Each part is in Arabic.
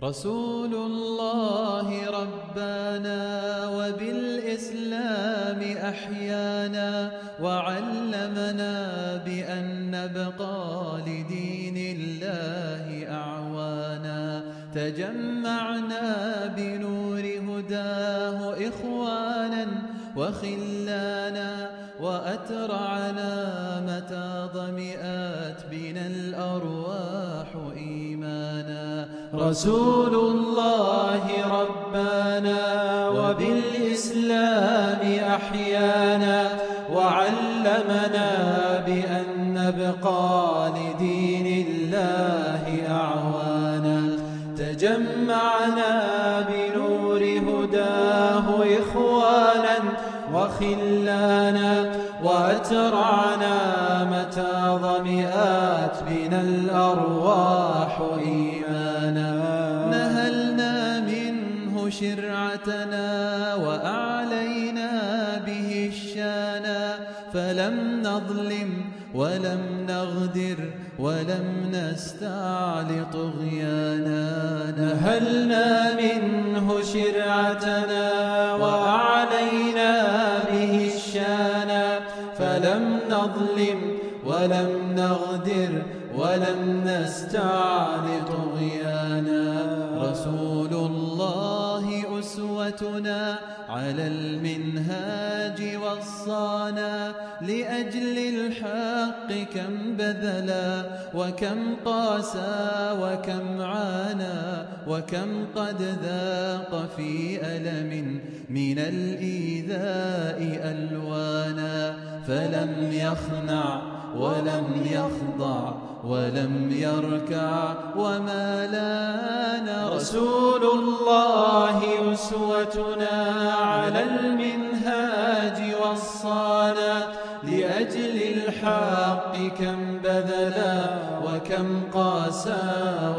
رسول الله ربانا وبالإسلام أحيانا وعلمنا بأن نبقى لدين الله أعوانا. تجمعنا بنور هداه إخوانا وخلانا وأترعنا متى ضمئات بنا الأرواح إيمانا رسول الله ربانا وبالإسلام أحيانا وعلمنا بأن نبقى لدين الله أعوانا. تجمعنا بنور هداه إخوانا وخلانا وأترعنا متى ضمئات بنا الأرواح إيمانا. شرعتنا وأعلينا به الشانا فلم نظلم ولم نغدر ولم نستعل طغيانا نهلنا منه شرعتنا وأعلينا به الشانا فلم نظلم ولم نغدر ولم نستعل طغيانا رسول الله أسوتنا على المنهاج وصانا لأجل الحق كم بذلا وكم قاسى وكم عانى وكم قد ذاق في ألم من الإيذاء ألوانا فلم يخنع ولم يخضع ولم يركع وما لأن رسول الله أسوتنا على المنهاج وصانا لأجل الحق كم بذلا وكم قاسى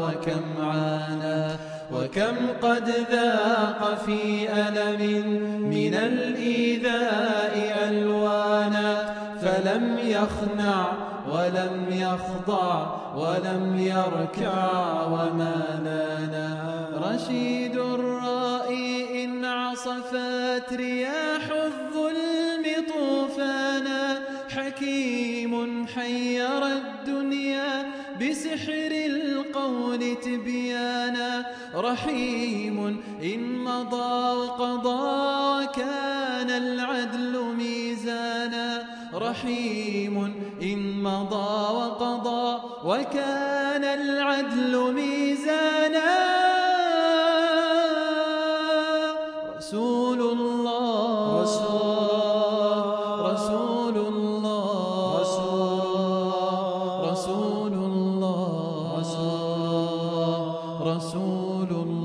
وكم عانى وكم قد ذاق في ألم من الإيذاء فلم يخنع ولم يخضع ولم يركع وما نانا رشيد الرائي إن عصفت رياح الظلم طوفانا. حكيم حير الدنيا بسحر القول تبيانا. رحيم إن مضى وقضى وكان العدل ميزانا. رحيم إن مضى وقضى وكان العدل ميزانا. رسول الله.